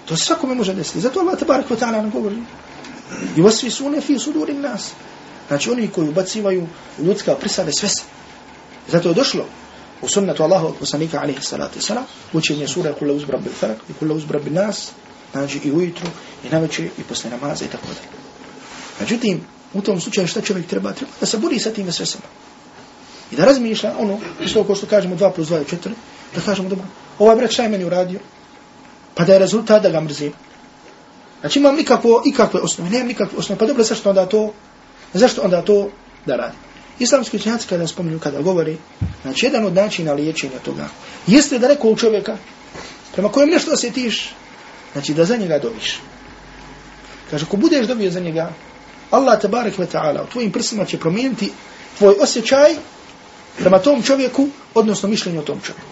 A: to se svakome može desiti. Zato Allah tabarak wa ta'ala nam govori. I vasvi sune fi sudurim nas. Znači, oni koji ubacivaju ljudska prsa sve se. Zato je došlo u sunnetu Allahu poslanika alaihi salatu i učenje sura kula uzbra bil farak i kula uzbra bil nas, znači i ujutru, i naveče, i posle namaza i tako dalje. Međutim, u tom slučaju šta čovjek treba? Treba da se bori sa tim sve sama. I da razmišlja ono, isto kao što kažemo 2 plus 2 je 4, da kažemo dobro, ovaj brat šta je meni uradio? Pa da je rezultat da ga mrzim. Znači imam nikakvo, ikakve osnove, nemam nikakve osnove, pa dobro, zašto onda to, zašto onda to da radi? Islamski učenjaci kada spominju, kada govori, znači jedan od načina liječenja toga, jeste da rekao čovjeka, prema kojem nešto osjetiš, znači da za njega dobiš. Kaže, ko budeš dobio za njega, Allah tabarak wa ta'ala u tvojim prsima će promijeniti tvoj osjećaj prema tom čovjeku, odnosno mišljenje o tom čovjeku.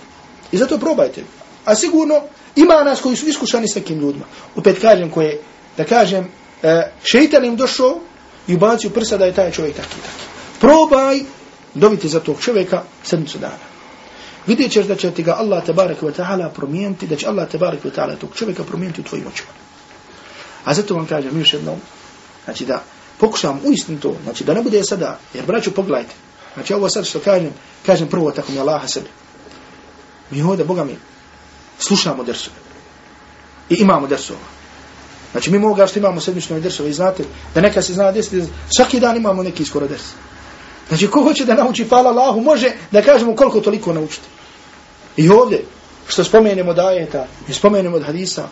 A: I zato probajte. A sigurno ima nas koji su iskušani s nekim ljudima. Opet kažem koje, da kažem, e, šeitan im došao i ubacio prsa da je taj čovjek taki taki. Probaj dobiti za tog čovjeka sedmicu dana. Vidjet ćeš da će ti ga Allah tabarak wa ta'ala promijeniti, da će Allah tabarak wa ta'ala tog čovjeka promijeniti u tvojim očima. A zato vam kažem još jednom, znači da pokušam uistinu to, znači da ne bude sada, jer braću pogledajte, znači ovo sad što kažem, kažem prvo tako mi Allaha sebi. Mi ovdje, Boga mi, slušamo dersove. I imamo dersova. Znači mi moga što imamo sedmične dersove i znate da neka se zna desiti, svaki dan imamo neki skoro ders. Znači ko hoće da nauči hvala Allahu može da kažemo koliko toliko naučiti. I ovdje što spomenemo od ajeta i spomenemo od hadisa,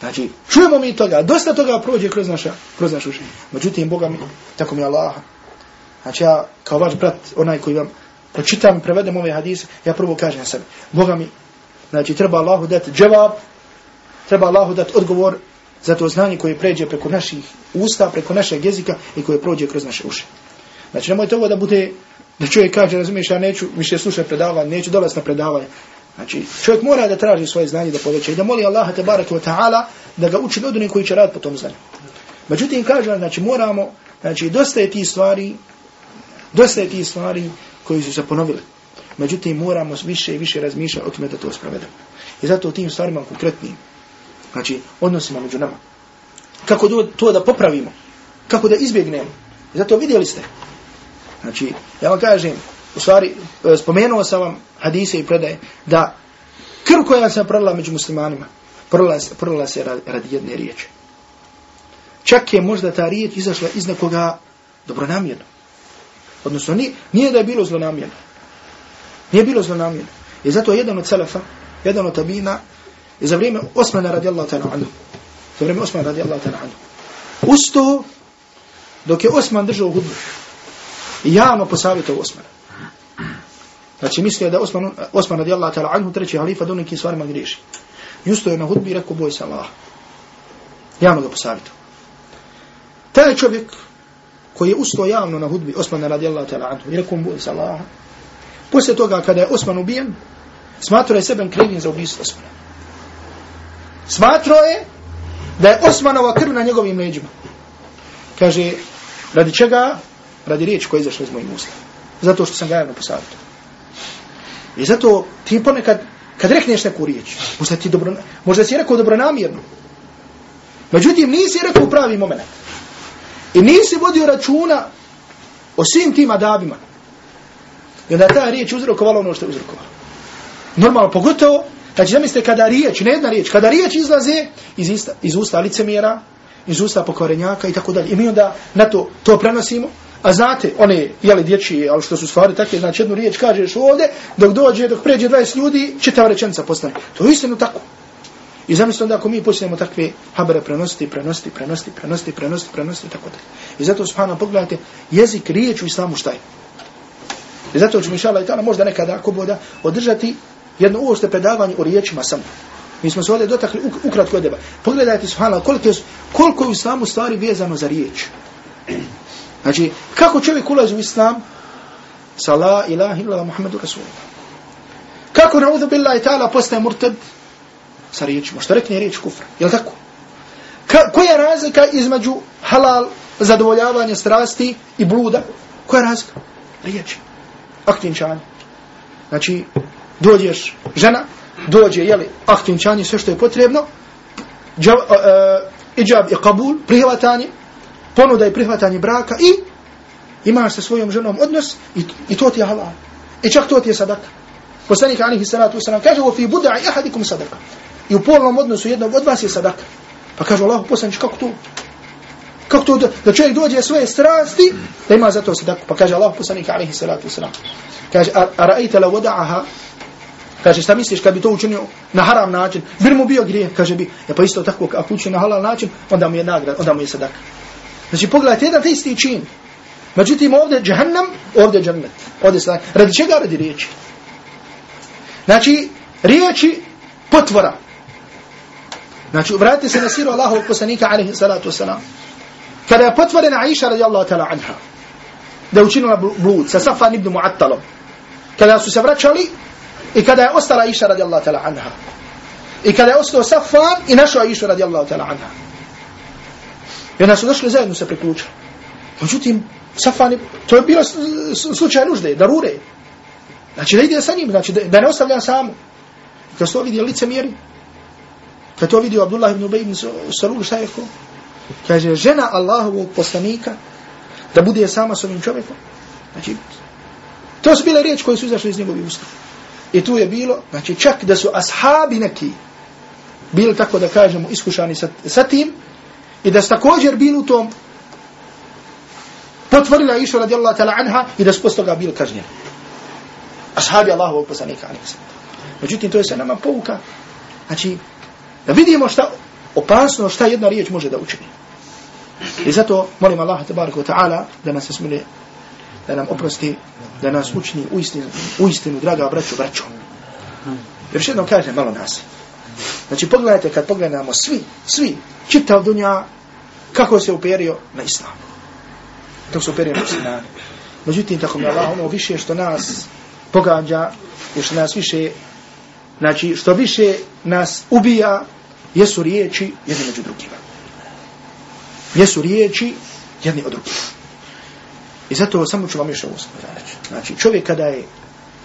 A: znači čujemo mi toga, dosta toga prođe kroz naša, kroz našu uši. Međutim, Boga mi, tako mi Allaha. Znači ja kao vaš brat, onaj koji vam pročitam i prevedem ove hadise, ja prvo kažem sebi, Boga mi, znači treba Allahu dati dževab, treba Allahu dati odgovor za to znanje koje pređe preko naših usta, preko našeg jezika i koje prođe kroz naše uši. Znači, nemojte ovo da bude, da čovjek kaže, razumiješ, ja neću više slušati predavanje, neću dolaz na predavanje. Znači, čovjek mora da traži svoje znanje da poveća i da moli Allaha te barake wa ta'ala da ga uči ljudi koji će rad po tom znanju. Međutim, kaže, znači, moramo, znači, dosta je ti stvari, dosta je ti stvari koji su se ponovile. Međutim, moramo više i više razmišljati o tome da to spravedemo. I zato o tim stvarima konkretnim, znači, odnosima među nama. Kako to da popravimo? Kako da izbjegnemo? I zato vidjeli ste, Znači, ja vam kažem, u stvari, e, spomenuo sam vam hadise i predaje, da krv koja se prolila među muslimanima, prolila, prolila se radi jedne riječi. Čak je možda ta riječ izašla iz nekoga dobronamjerno. Odnosno, nije, nije da je bilo zlonamjerno. Nije bilo zlonamjerno. I zato jedan od selefa, jedan od tabina, je za vrijeme Osmana radijallahu ta'ala anhu. Za vrijeme Osmana radijallahu ta'ala anhu. Usto, dok je Osman držao hudbu, I javno posavjetovao Osmana. Znači mislio da Osman, Osman radijallahu ta'ala anhu treći halifa do nekim stvarima griješi. I ustoje na hudbi i rekao boj se Allah. Javno ga posavjetovao. Taj čovjek koji je usto javno na hudbi Osmana radijallahu ta'ala anhu i rekao boj se Allah. Poslije toga kada je Osman ubijen, smatrao je sebe krivim za ubijstvo Osmana. Smatrao je da je Osmanova krv na njegovim leđima. Kaže, radi čega? Radi riječi koja je izašla iz mojih usta. Zato što sam ga javno posavjetio. I zato ti ponekad, kad rekneš neku riječ, možda ti dobro, možda si rekao dobronamjerno. Međutim, nisi rekao u pravi moment. I nisi vodio računa o svim tim adabima. I onda ta riječ uzrokovala ono što je uzrokovala. Normalno, pogotovo, znači zamislite kada riječ, ne jedna riječ, kada riječ izlaze iz, ista, iz usta licemjera, iz usta pokvarenjaka i tako dalje. I mi onda na to, to prenosimo, A znate, one, jeli dječji, ali što su stvari takve, znači jednu riječ kažeš ovdje, dok dođe, dok pređe 20 ljudi, čitava rečenica postane. To je istinu tako. I zamislite onda ako mi počnemo takve habere prenositi, prenositi, prenositi, prenositi, prenositi, prenositi, tako dalje. I zato, subhano, pogledajte, jezik, riječ u islamu šta je? I zato ćemo inša Allah i možda nekada ako boda održati jedno uošte predavanje o riječima samo. Mi smo se ovdje dotakli ukratko od deba. Pogledajte, subhanallah, koliko koliko je u islamu stvari vezano za riječ. Znači, kako čovjek ulazi u islam? Sa la ilaha illa Muhammedu Rasulullah. Kako na'udhu billahi ta'ala postaje murtad? Sa riječima. Što rekne riječ kufra. Je li tako? Ka, koja je razlika između halal, zadovoljavanja strasti i bluda? Koja je razlika? Riječ. Aktinčanje. Znači, dođeš žena, dođe, jeli, aktinčanje, sve što je potrebno, džab, uh, iđab i kabul, prihvatanje, ponuda i prihvatanje braka i imaš sa svojom ženom odnos i, i to ti je halal. I čak to ti je sadaka. Poslanik alihi salatu wasalam kaže u buda buda'i ahadikum sadaka. I u polnom odnosu jednog od vas je sadaka. Pa kaže Allah poslanič kako to? Kako to da, da čovjek dođe svoje strasti da ima za to sadaku. Pa kaže Allah poslanik alihi salatu wasalam. Kaže a, a la wada'aha Kaže, šta misliš kad bi to učinio na haram način? Bi mu bio grije? Kaže bi, ja pa isto tako, ako učinio na halal način, onda mu je nagrad, onda mu je sadak. Znači, pogledajte, jedan te isti čin. Međutim, ovdje džahannam, ovdje džannet. Ovdje sadak. Radi čega radi riječi? Znači, riječi potvora. Znači, vratite se na siru Allahovog poslanika, alaihi salatu wasalam. Kada je potvorena Aisha radijallahu ta'ala anha, da je učinila blud sa Safan ibn Mu'attalom. Kada su se vraćali, i kada je ostala Aisha radijallahu ta'ala anha. I kada je ostao Safan i našao Aisha radijallahu ta'ala anha. I onda su došli zajedno se priključili. Međutim, Safan, to je bilo slučaj nužde, darure. Znači da ide sa njim, znači da, ne ostavlja samu. Kad to vidio lice mjeri, kad to vidio Abdullah ibn Ubay ibn Salul, šta je ko? Kaže, žena Allahovog poslanika da bude sama s ovim čovjekom. Znači, to su bile riječi koje su izašle iz njegovih usta. I tu je bilo, znači čak da su ashabi neki bili tako da kažemo iskušani sa, sa tim i da su također bili u tom potvrdila išu radijallahu ta'la anha i da su posto ga bili kažnjeni. Ashabi Allahovog poslanika. Međutim, to je se nama pouka. Znači, da vidimo šta opasno, šta jedna riječ može da učini. I zato molim Allah tabaraka wa ta'ala da nas smilje da nam oprosti, da nas učini u istinu, u istinu draga braću, braću. Jer što jednom kažem, malo nas. Znači, pogledajte, kad pogledamo svi, svi, čitav dunja, kako se uperio na islam. Kako se uperio na islam. Međutim, tako mi Allah, ono više što nas pogađa, i što nas više, znači, što više nas ubija, jesu riječi jedni među drugima. Jesu riječi jedni od drugih. I zato samo ću vam još ovo reći. Znači, čovjek kada je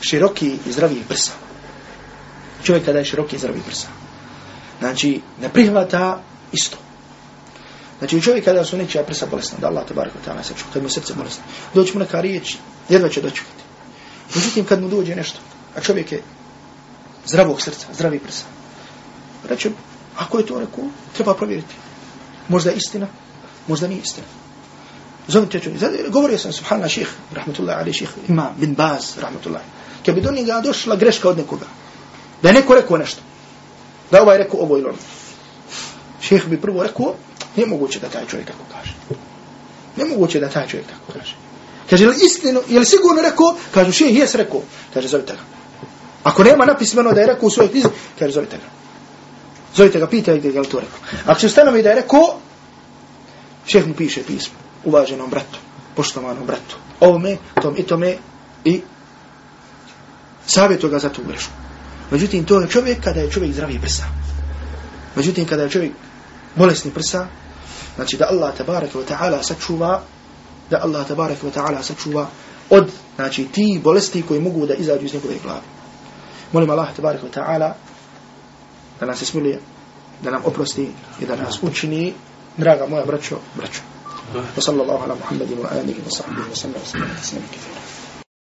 A: široki i zdravi prsa, čovjek kada je široki i zdravi prsa, znači, ne prihvata isto. Znači, čovjek kada su nečija prsa bolesna, da Allah te barek od tamo kad mu srce bolesno, doći mu neka riječ, jedva će dočekati. Međutim, kad mu dođe nešto, a čovjek je zdravog srca, zdravi prsa, reće, ako je to rekao, treba provjeriti. Možda je istina, možda nije istina. Zovite čovjek. Govorio sam, subhanallah, ših, rahmatullahi ali ših, ima bin Baz, rahmatullahi. Kad bi do njega došla greška od nekoga, da je neko rekao nešto, da ovaj rekao ovo ili ono. Ših bi prvo rekao, nije moguće da taj čovjek tako kaže. Ne moguće da taj čovjek tako kaže. Kaže, li istinu, je li sigurno rekao? Kažu, ših, jes rekao. Kaže, zovite ga. Ako nema napismeno da je rekao u svojoj knjizi, kaže, zovite ga. Zovite ga, pitajte gdje je li to rekao. Ako se ustanovi da je rekao, ših mu piše pismo uvaženom bratu, poštovanom bratu, ovome, tom i tome i savjetu ga za tu grešku. Međutim, to je čovjek kada je čovjek zdravi prsa. Međutim, kada je čovjek bolesni prsa, znači da Allah tabaraka wa ta'ala sačuva, da Allah tabaraka wa ta'ala sačuva od, znači, ti bolesti koji mogu da izađu iz njegove glave. Molim Allah tabaraka wa ta'ala da nas smiluje, da nam oprosti i da nas učini, draga moja braćo, braćo. وصلى الله على محمد وآله وصحبه وسلم وسلم تسليما كثيرا.